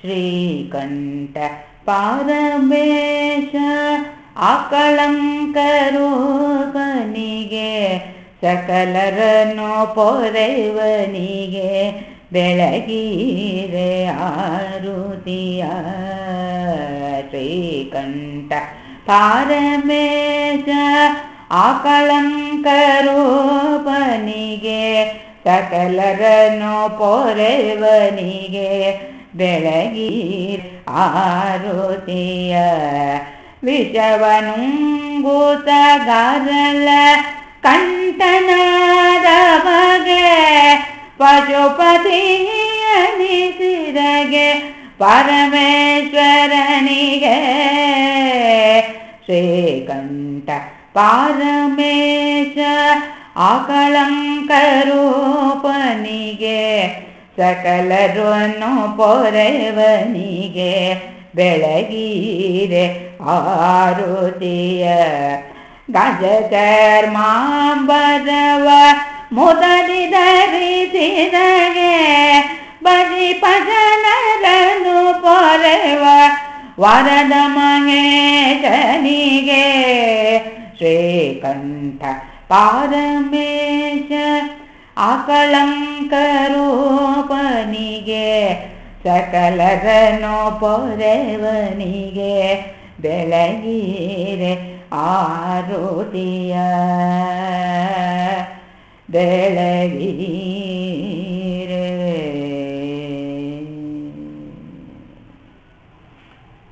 ಶ್ರೀಕಂಠ ಪಾರಮೇಶ ಆಕಳಂಕರೂಪನಿಗೆ ಸಕಲರನ್ನು ಪೊರೆವನಿಗೆ ಬೆಳಗಿರೆ ಆರುತಿಯ ಶ್ರೀಕಂಠ ಪಾರಮೇಶ ಆಕಳಂಕರೂಪನಿಗೆ ಸಕಲರನ್ನು ಪೊರೆವನಿಗೆ ಬೆಳಗಿ ಆರುತಿಯ ವಿಷವನುಂಗೂತಗಾರಳ ಕಂಠನಾದ ಬಗೆ ಪಶುಪತಿಯನಿಸಿದಗೆ ಪರಮೇಶ್ವರನಿಗೆ ಶ್ರೀಕಂಠ ಪಾರಮೇಶ ಆಕಳಂಕರೂಪನಿಗೆ ಸಕಲರನ್ನು ಪೊರೆವನಿಗೆ ಬೆಳಗೀರೆ ಆರುತಿಯ ಗಜಕರ್ಮಾಂಬರವ ಮುದದಿ ಧರಿಸಿದಗೆ ಬಜಿ ಪಜನರನು ಪೊರೆವ ವರದ ಮಹೇಶನಿಗೆ ಶ್ರೀಕಂಠ ಪಾರಮೇಶ ಆಕಳಂಕರೂಪನಿಗೆ ಸಕಲರನೋ ಪೊರೆವನಿಗೆ ಬೆಳಗೀರೆ ಆರುತಿಯ ಬೆಳಗೀರೆ